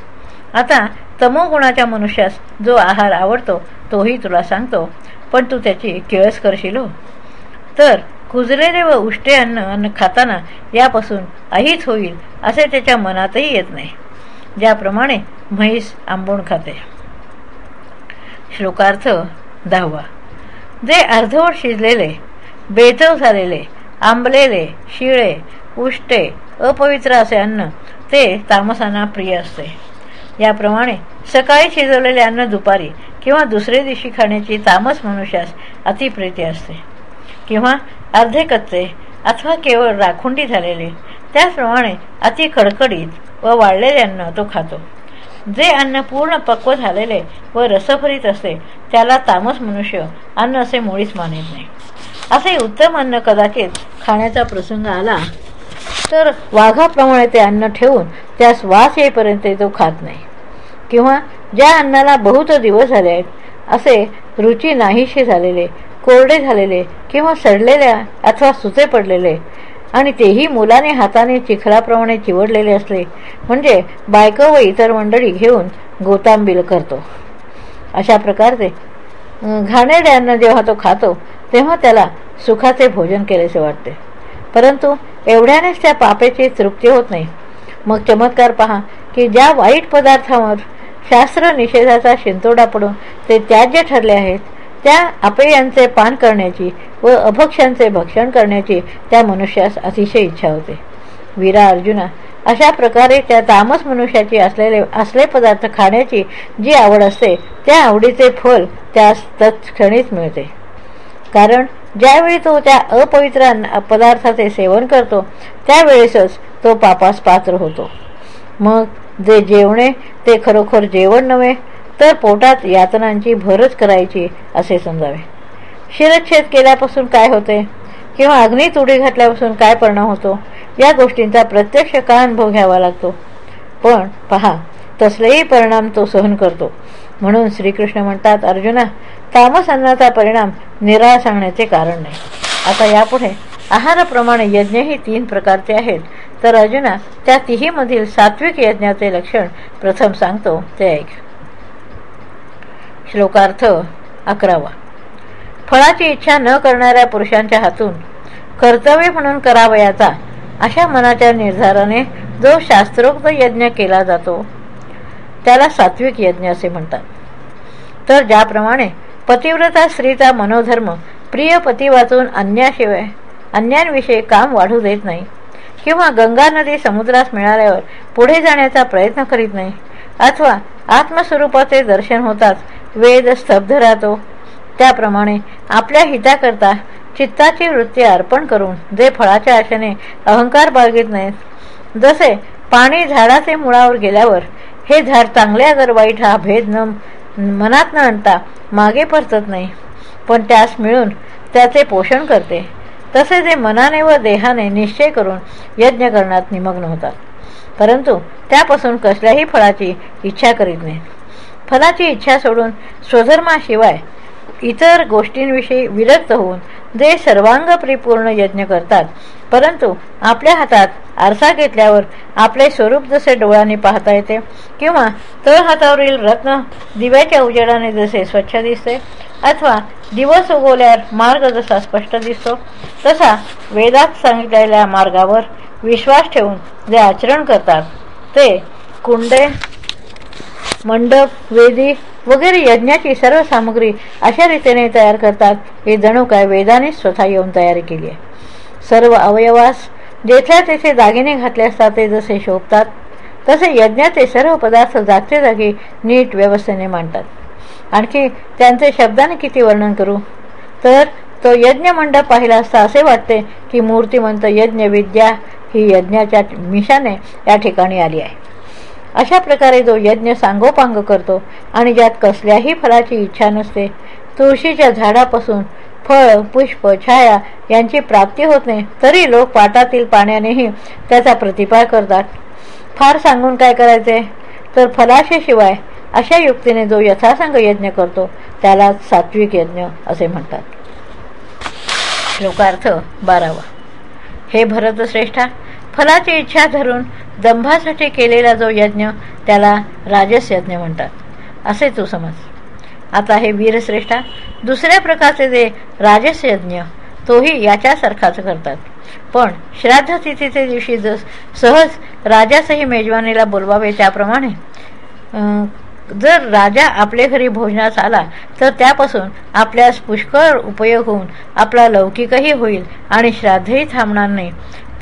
आता तमोगुणाच्या मनुष्यास जो आहार आवडतो तोही तुला सांगतो. पण तू त्याची केळस करशील हो. तर कुजलेले व उष्टे अन्न अन्न खाताना यापासून आहीच होईल असे त्याच्या मनातही येत नाही. ज्याप्रमाणे म्हैस आंबून खाते. श्लोकार्थ दहावा. जे अर्धवट शिजलेले बेचव झालेले आंबलेले शिळे उष्टे अपवित्र असे अन्न ते तामसांना प्रिय असते. याप्रमाणे सकाळी शिजवलेले अन्न दुपारी किंवा दुसरे दिवशी खाण्याची तामस मनुष्यास अतिप्रिती असते. किंवा अर्धे कच्चे अथवा केवळ राखुंडी झालेले त्याचप्रमाणे अति कडकडीत व वाळलेले अन्न तो खातो. जे अन्न पूर्ण पक्व झालेले व रसभरीत असते त्याला तामस मनुष्य अन्न असे मुळीच मानित नाही. असे उत्तम अन्न कदाचित खाण्याचा प्रसंग आला तर वाघाप्रमाणे ते अन्न ठेवून त्यास वास येईपर्यंत तो खात नाही. किंवा ज्या अन्नाला बहुत दिवस झाले आहेत असे रुची नाहीशी झालेले कोरडे झालेले किंवा सडलेल्या अथवा सुचे पडलेले आणि तेही मुलाने हाताने चिखलाप्रमाणे चिवडलेले असले म्हणजे बायको व इतर मंडळी घेऊन गोतांबिल करतो. अशा प्रकारचे घाणेड्यांना अन्न जेव्हा तो खातो तेव्हा त्याला सुखाचे भोजन केलेसे वाटते. परंतु एवढ्यानेच त्या पापेची तृप्ती होत नाही. मग चमत्कार पहा की ज्या वाईट पदार्थावर शास्त्र निषेधाचा शिंतोडा पडून ते त्याज्य ठरले आहेत. त्या अपेयांचे पान करण्याची व अभक्ष्यांचे भक्षण करण्याची त्या मनुष्यास अतिशय इच्छा होते. वीरा अर्जुना अशा प्रकारे त्या तामस मनुष्याची असलेले असले पदार्थ खाण्याची जी आवड असते त्या आवडीचे फल त्यास तत्क्षणीच मिळते. कारण ज्यावेळी तो त्या अपवित्र पदार्थाचे सेवन करतो त्यावेळेसच तो पापास पात्र होतो. मग जे जेवणे ते खरोखर जेवण नव्हे तर पोटात यातनांची भरच करायची असे समजावे. शिरच्छेद केल्यापासून काय होते? किंवा अग्नीत उडी घातल्यापासून काय परिणाम होतो? या गोष्टींचा प्रत्यक्ष का अनुभव घ्यावा लागतो? पण पहा तसलेही परिणाम तो सहन करतो. म्हणून श्रीकृष्ण म्हणतात अर्जुना तामस अन्नाचा परिणाम निराळ सांगण्याचे कारण नाही. आता यापुढे आहाराप्रमाणे यज्ञही तीन प्रकारचे आहेत. तर अर्जुना त्या तिहीमधील सात्विक यज्ञाचे लक्षण प्रथम सांगतो ते ऐक. श्लोकार्थ अकरावा. फळाची इच्छा न करणाऱ्या पुरुषांच्या हातून कर्तव्य म्हणून करावयाचा अशा मनाच्या निर्धाराने जो शास्त्रोक्त यज्ञ केला जातो त्याला सात्विक यज्ञ असे म्हणतात. तर ज्याप्रमाणे पतिव्रता स्त्रीचा मनोधर्म प्रिय पती वाचून अन्याशिवाय अन्यांविषयी काम वाढू देत नाही. किंवा गंगा नदी समुद्रास मिळाल्यावर पुढे जाण्याचा प्रयत्न करीत नाही. अथवा आत्मस्वरूपाचे दर्शन होताच वेद स्तब्ध राहतो. त्याप्रमाणे आपल्या हिताकरता चित्ताची वृत्ती अर्पण करून जे फळाच्या आशेने अहंकार बाळगीत नाहीत जसे पाणी झाडाचे मुळावर गेल्यावर हे झाड चांगले अगर वाईट हा भेद न मनात न आणता मागे परतत नाही पण त्यास मिळून त्याचे पोषण करते. तसे ते मनाने व देहाने निश्चय करून यज्ञ करण्यात निमग्न होतात. परंतु त्यापासून कसल्याही फळाची इच्छा करीत नाही फलाची इच्छा सोडून स्वधर्माशिवाय इतर गोष्टींविषयी विरक्त होऊन जे सर्वांग परिपूर्ण यज्ञ करतात. परंतु आपल्या हातात आरसा घेतल्यावर आपले स्वरूप जसे डोळ्याने पाहता येते किंवा तळ हातावरील रत्न दिव्याच्या उजेडाने जसे स्वच्छ दिसते अथवा दिवस उगवल्यावर मार्ग जसा स्पष्ट दिसतो तसा वेदात सांगितलेल्या मार्गावर विश्वास ठेवून जे आचरण करतात ते कुंडे मंडप वेदी वगैरे यज्ञाची सर्व सामग्री अशा रीतीने तयार करतात. हे जणू काय वेदाने स्वतः येऊन तयारी केली आहे. सर्व अवयवास जेथल्या तेथे दागिने घातले असतात ते जसे शोभतात तसे यज्ञाचे सर्व पदार्थ जागते जागी नीट व्यवस्थेने मांडतात. आणखी त्यांचे शब्दाने किती वर्णन करू? तर तो यज्ञ मंडप पाहिला असता असे वाटते की मूर्तिमंत यज्ञ विद्या ही यज्ञाच्या मिशाने या ठिकाणी आली आहे. अशा प्रकारे जो यज्ञ सांगोपांग करतो आणि ज्यात कसल्याही फळाची इच्छा नसते तुळशीच्या झाडापासून फळ पुष्प छाया यांची प्राप्ती होत नाही तरी लोक पाटातील पाण्यानेही त्याचा प्रतिपाळ करतात. फार सांगून काय करायचे? तर फलाशेशिवाय अशा युक्तीने जो यथासंग यज्ञ करतो त्याला सात्विक यज्ञ असे म्हणतात. श्लोकार्थ बारावा. हे भरतश्रेष्ठा फलाची इच्छा धरून दंभासाठी केलेला जो यज्ञ त्याला राजस यज्ञ म्हणतात. असे तू समज. आता हे वीरश्रेष्ठा दुसऱ्या प्रकारचे जे राजस यज्ञ तोही याच्यासारखाच करतात. पण श्राद्ध तिथीचे दिवशी जस सहज राजासही मेजवानीला बोलवावे त्याप्रमाणे जर राजा आपल्या घरी भोजनास आला तर त्यापासून आपल्यास पुष्कळ उपयोग होऊन आपला लौकिकही होईल आणि श्राद्धही थांबणार नाही.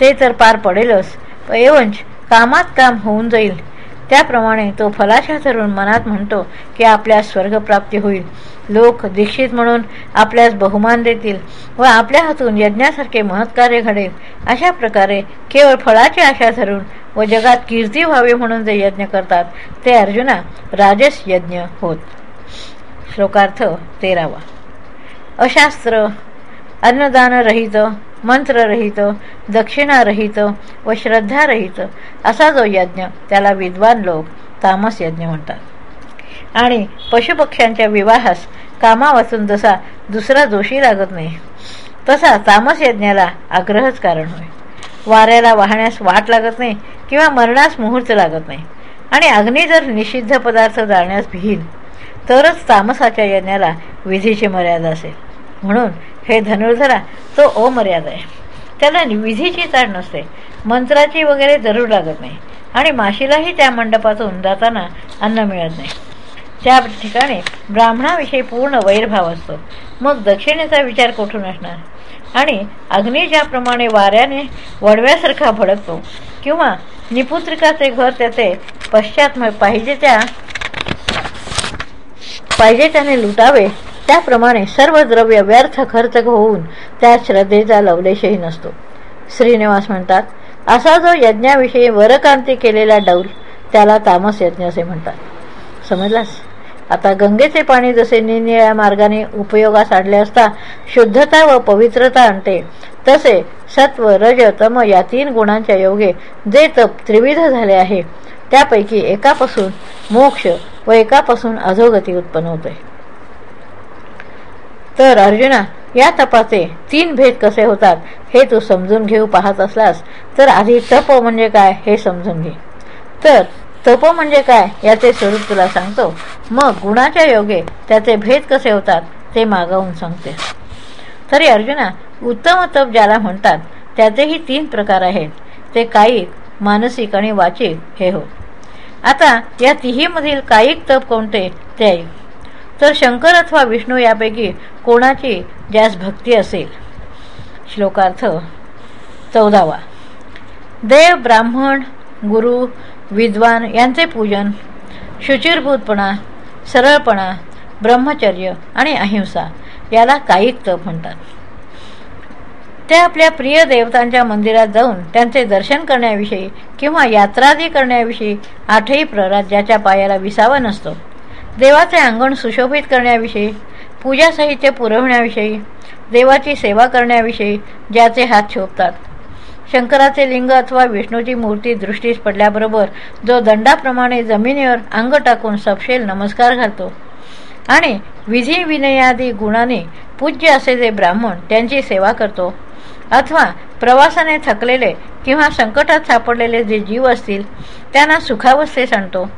ते तर पार पडेलच. एवंच कामात काम होऊन जाईल. त्याप्रमाणे तो फलाशा धरून मनात म्हणतो की आपल्यास स्वर्गप्राप्ती होईल. लोक दीक्षित म्हणून आपल्यास बहुमान देतील व आपल्या हातून यज्ञासारखे महत्कार्य घडेल. अशा प्रकारे केवळ फळाची आशा धरून व जगात कीर्ती व्हावी म्हणून जे यज्ञ करतात ते अर्जुना राजस यज्ञ होत. श्लोकार्थ तेरावा. अशास्त्र अन्नदानरहित मंत्ररहित दक्षिणारहित व श्रद्धारहित असा जो यज्ञ त्याला विद्वान लोक तामस यज्ञ म्हणतात. आणि पशुपक्ष्यांच्या विवाहास कामावाचून जसा दुसरा दोषी लागत नाही तसा तामस यज्ञाला आग्रहच कारण होय. वाऱ्याला वाहण्यास वाट लागत नाही किंवा मरणास मुहूर्त लागत नाही. आणि अग्नी जर निषिद्ध पदार्थ जाळण्यास भिईल तरच तामसाच्या यज्ञाला विधीची मर्यादा असेल. म्हणून हे धनुर्धरा तो अमर्याद आहे. त्याला विधीची चाड नसते. मंत्राची वगैरे जरूर लागत नाही. आणि माशीलाही त्या मंडपातून जाताना अन्न मिळत नाही. त्या ठिकाणी ब्राह्मणाविषयी पूर्ण वैरभाव असतो. मग दक्षिणेचा विचार कुठून असणार? आणि अग्नी ज्याप्रमाणे वाऱ्याने वडव्यासारखा भडकतो किंवा निपुत्रिकाचे घर त्याचे पश्चात पाहिजे त्या पाहिजे त्याने लुटावे त्याप्रमाणे सर्व द्रव्य व्यर्थ खर्च होऊन त्या श्रद्धेचा लवलेशही नसतो. श्रीनिवास म्हणतात असा जो यज्ञाविषयी वरकांती केलेला डौल त्याला तामस यज्ञ असे म्हणतात. समजलास? आता गंगेचे पाणी जसे निनिळ्या मार्गाने उपयोगास आणले असता शुद्धता व पवित्रता आणते तसे सत्व रज तम या तीन गुणांच्या योगे जे तप त्रिविध झाले आहे त्यापैकी एकापासून मोक्ष व एकापासून अधोगती उत्पन्न होते. तर अर्जुना या तपाचे तीन भेद कसे होतात हे तू समजून घेऊ पाहत असलास तर आधी तप म्हणजे काय हे समजून घे. तर तप म्हणजे काय याचे स्वरूप तुला सांगतो. मग गुणाच्या योगे त्याचे भेद कसे होतात ते मागवून सांगते. तरी अर्जुना उत्तम तप ज्याला म्हणतात त्याचेही तीन प्रकार आहेत. ते कायिक मानसिक आणि वाचिक हे हो. आता या तिहीमधील कायिक तप कोणते? ते ऐक. तर शंकर अथवा विष्णू यापैकी कोणाची ज्यास भक्ती असेल? श्लोकार्थ चौदावा. देव ब्राह्मण गुरु विद्वान यांचे पूजन शुचिरभूतपणा सरळपणा ब्रह्मचर्य आणि अहिंसा याला कायिक तप म्हणतात. ते आपल्या प्रिय देवतांच्या मंदिरात जाऊन त्यांचे दर्शन करण्याविषयी किंवा यात्रादी करण्याविषयी आठही प्रराज्याच्या पायाला विसावा नसतो देवाचे अंगण सुशोभित करण्याविषयी पूजा साहित्य पुरवण्याविषयी देवाची सेवा करण्याविषयी ज्याचे हात शोभतात. शंकराचे लिंग अथवा विष्णूची मूर्ती दृष्टीस पडल्याबरोबर जो दंडाप्रमाणे जमिनीवर अंग टाकून सपशेल नमस्कार घालतो आणि विधी विनयादी गुणाने पूज्य असे जे ब्राह्मण त्यांची सेवा करतो अथवा प्रवासाने थकलेले किंवा संकटात सापडलेले जे जीव असतील त्यांना सुखावस्थेस आणतो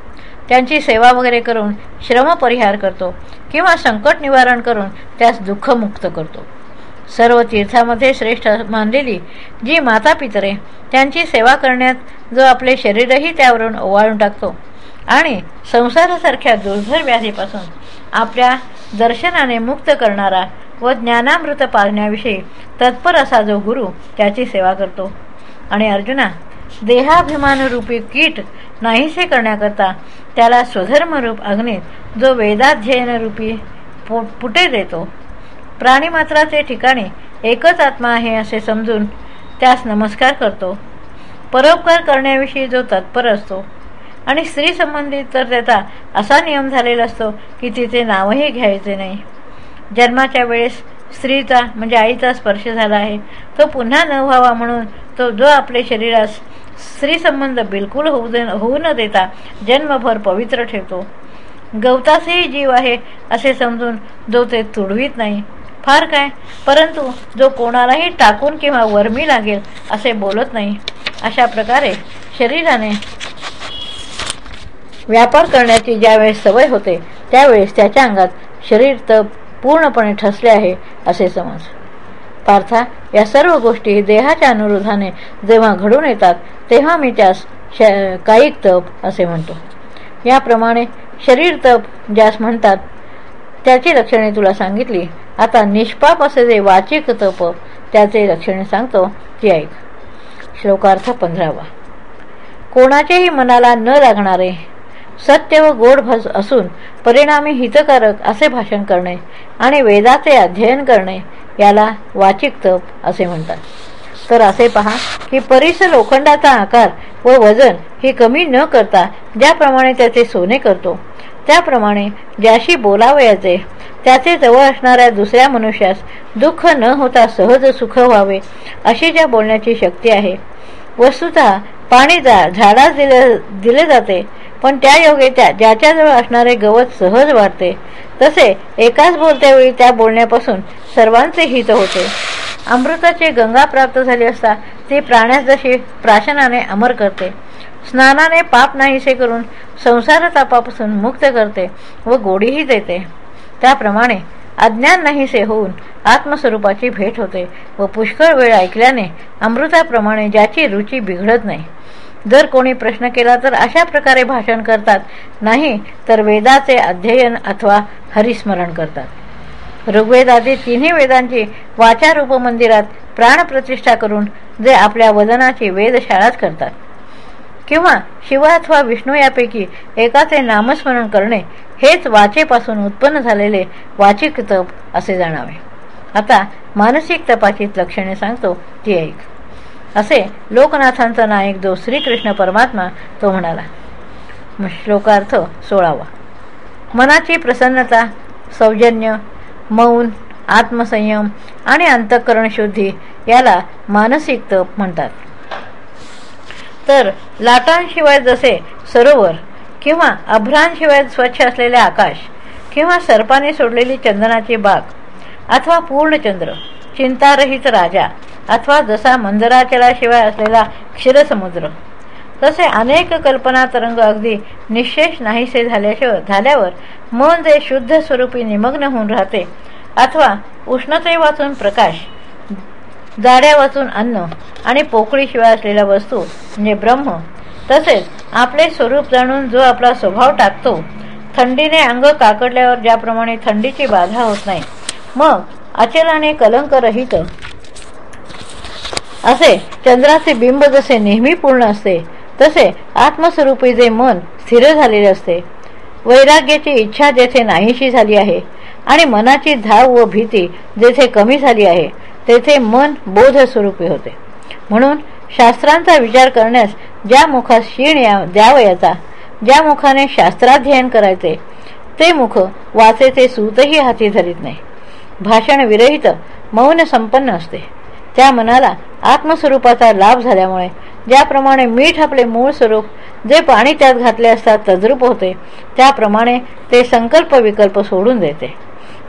त्यांची सेवा वगैरे करून श्रमपरिहार करतो किंवा संकट निवारण करून त्यास दुःखमुक्त करतो. सर्व तीर्थामध्ये श्रेष्ठ मानलेली जी माता पितरे त्यांची सेवा करण्यात जो आपले शरीरही त्यावरून ओवाळून टाकतो आणि संसारासारख्या दुर्धर व्याधीपासून आपल्या दर्शनाने मुक्त करणारा व ज्ञानामृत पाळण्याविषयी तत्पर असा जो गुरु त्याची सेवा करतो. आणि अर्जुना देहाभिमानरूपी कीट नाहीसे करण्याकरता त्याला स्वधर्मरूप अग्नीत जो वेदाध्ययनरूपी पु पुटे देतो. प्राणीमात्राचे ठिकाणी एकच आत्मा आहे असे समजून त्यास नमस्कार करतो. परोपकार करण्याविषयी जो तत्पर असतो आणि स्त्री संबंधित तर त्याचा असा नियम झालेला असतो की तिचे नावही घ्यायचे नाही. जन्माच्या वेळेस स्त्रीचा म्हणजे आईचा स्पर्श झाला आहे. तो पुन्हा न व्हावा म्हणून तो जो आपले शरीरास स्त्री संबंध बिलकुल होऊ दे होऊ न देता जन्मभर पवित्र ठेवतो. गवतासही जीव आहे असे समजून जो ते तुडवीत नाही. फार काय? परंतु जो कोणालाही टाकून किंवा वर्मी लागेल असे बोलत नाही. अशा प्रकारे शरीराने व्यापार करण्याची ज्यावेळेस सवय होते त्यावेळेस त्याच्या अंगात शरीर तप पूर्णपणे ठसले आहे असे समज. पार्था या सर्व गोष्टी देहाच्या अनुरोधाने जेव्हा घडून येतात तेव्हा मी त्यास श कायिक तप असे म्हणतो. याप्रमाणे शरीर तप ज्यास म्हणतात त्याची लक्षणे तुला सांगितली. आता निष्पाप असे जे वाचिक तप त्याचे लक्षणे सांगतो ती ऐक. श्लोकार्थ पंधरावा. कोणाच्याही मनाला न लागणारे सत्य व गोड भस असून परिणामी हितकारक असे भाषण करणे आणि वेदाचे अध्ययन करणे याला वाचिक तप असे म्हणतात. तर असे पहा की परिस लोखंडाचा आकार व वजन हे कमी न करता ज्याप्रमाणे त्याचे सोने करतो त्याप्रमाणे ज्याशी बोलावयाचे त्याचे जवळ असणाऱ्या दुसऱ्या मनुष्यास दुःख न होता सहज सुख व्हावे अशी ज्या बोलण्याची शक्ती आहे वस्तुत पाणी जा झाडास दिले दिले जाते. पण त्या योगे त्या ज्याच्याजवळ असणारे गवत सहज वाढते. तसे एकाच बोलत्यावेळी त्या बोलण्यापासून सर्वांचे हित होते. अमृताचे गंगा प्राप्त झाली असता ती प्राण्यास जशी प्राशनाने अमर करते. स्नानाने पाप नाहीसे करून संसार तापापासून मुक्त करते व गोडीही देते. त्याप्रमाणे अज्ञान नाहीसे होऊन आत्मस्वरूपाची भेट होते व पुष्कळ वेळ ऐकल्याने अमृताप्रमाणे ज्याची रुची बिघडत नाही. जर कोणी प्रश्न केला तर अशा प्रकारे भाषण करतात नाही तर वेदाचे अध्ययन अथवा हरिस्मरण करतात. ऋग्वेदादी तिन्ही वेदांची वाचारूप मंदिरात प्राणप्रतिष्ठा करून जे आपल्या वदनाची वेदशाळाच करतात. किंवा शिव अथवा विष्णू यापैकी एकाचे नामस्मरण करणे हेच वाचेपासून उत्पन्न झालेले वाचिक तप असे जाणावे. आता मानसिक तपाची लक्षणे सांगतो ती ऐक असे लोकनाथांचा नायक जो श्रीकृष्ण परमात्मा तो म्हणाला श्लोकार्थ सोळावा. मनाची प्रसन्नता सौजन्य मौन आत्मसंयम आणि अंतःकरण शुद्धी याला मानसिक तप म्हणतात. तर लाटांशिवाय जसे सरोवर किंवा अभ्रांशिवाय स्वच्छ असलेले आकाश किंवा सर्पाने सोडलेली चंदनाची बाग अथवा पूर्णचंद्र चिंतारहित राजा अथवा जसा मंदराचलाशिवाय असलेला क्षीरसमुद्र तसे अनेक कल्पना तरंग अगदी निशेष नाहीसे झाल्याशिवाय झाल्यावर मन जे शुद्ध स्वरूपी निमग्न होऊन राहते अथवा उष्णते वाचून प्रकाश जाड्या वाचून अन्न आणि पोकळीशिवाय असलेल्या वस्तू म्हणजे ब्रह्म तसेच आपले स्वरूप जाणून जो आपला स्वभाव टाकतो थंडीने अंग काकडल्यावर ज्याप्रमाणे थंडीची बाधा होत नाही मग अचलाने कलंक रहित असे चंद्राचे बिंब जसे नेहमी पूर्ण असते तसे आत्मस्वरूपी जे मन स्थिर झालेले असते. वैराग्याची इच्छा जेथे नाहीशी झाली आहे आणि मनाची धाव व भीती जेथे कमी झाली आहे तेथे मन बोध स्वरूपी होते. म्हणून शास्त्रांचा विचार करण्यास ज्या मुखास शीण या द्यावयाचा ज्या मुखाने शास्त्राध्ययन करायचे ते मुख वाचेचे सूतही हाती धरीत नाही. भाषण विरहित मौन संपन्न असते. त्या मनाला आत्मस्वरूपाचा लाभ झाल्यामुळे ज्याप्रमाणे मीठ आपले मूळ स्वरूप जे पाणी त्यात घातले असतात तद्रूप होते त्याप्रमाणे ते संकल्प विकल्प सोडून देते.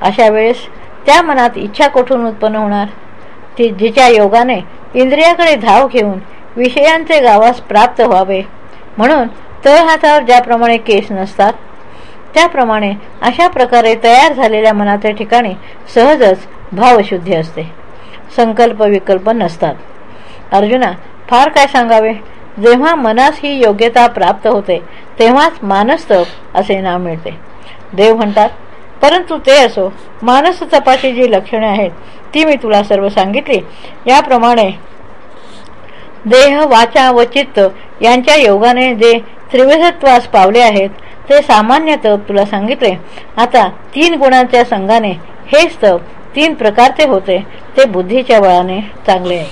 अशा वेळेस त्या मनात इच्छा कोठून उत्पन्न होणार? ती जिच्या योगाने इंद्रियाकडे धाव घेऊन विषयांचे गावास प्राप्त व्हावे. म्हणून तळ हातावर ज्याप्रमाणे केस नसतात त्याप्रमाणे अशा प्रकारे तयार झालेल्या मनाच्या ठिकाणी सहजच भावशुद्धी असते. संकल्प विकल्प नसतात. अर्जुना फार काय सांगावे? जेव्हा मनास ही योग्यता प्राप्त होते तेव्हाच मानस्तव असे नाव मिळते. देव म्हणतात परंतु ते असो मानस तपाची जी लक्षणे आहेत ती मी तुला सर्व सांगितली. याप्रमाणे देह वाचा व चित्त यांच्या योगाने जे त्रिविधत्वास पावले आहेत ते सामान्य तप तुला सांगितले. आता तीन गुणांच्या संघाने हेच तप तीन प्रकारचे होते ते बुद्धीच्या बळाने चांगले आहे.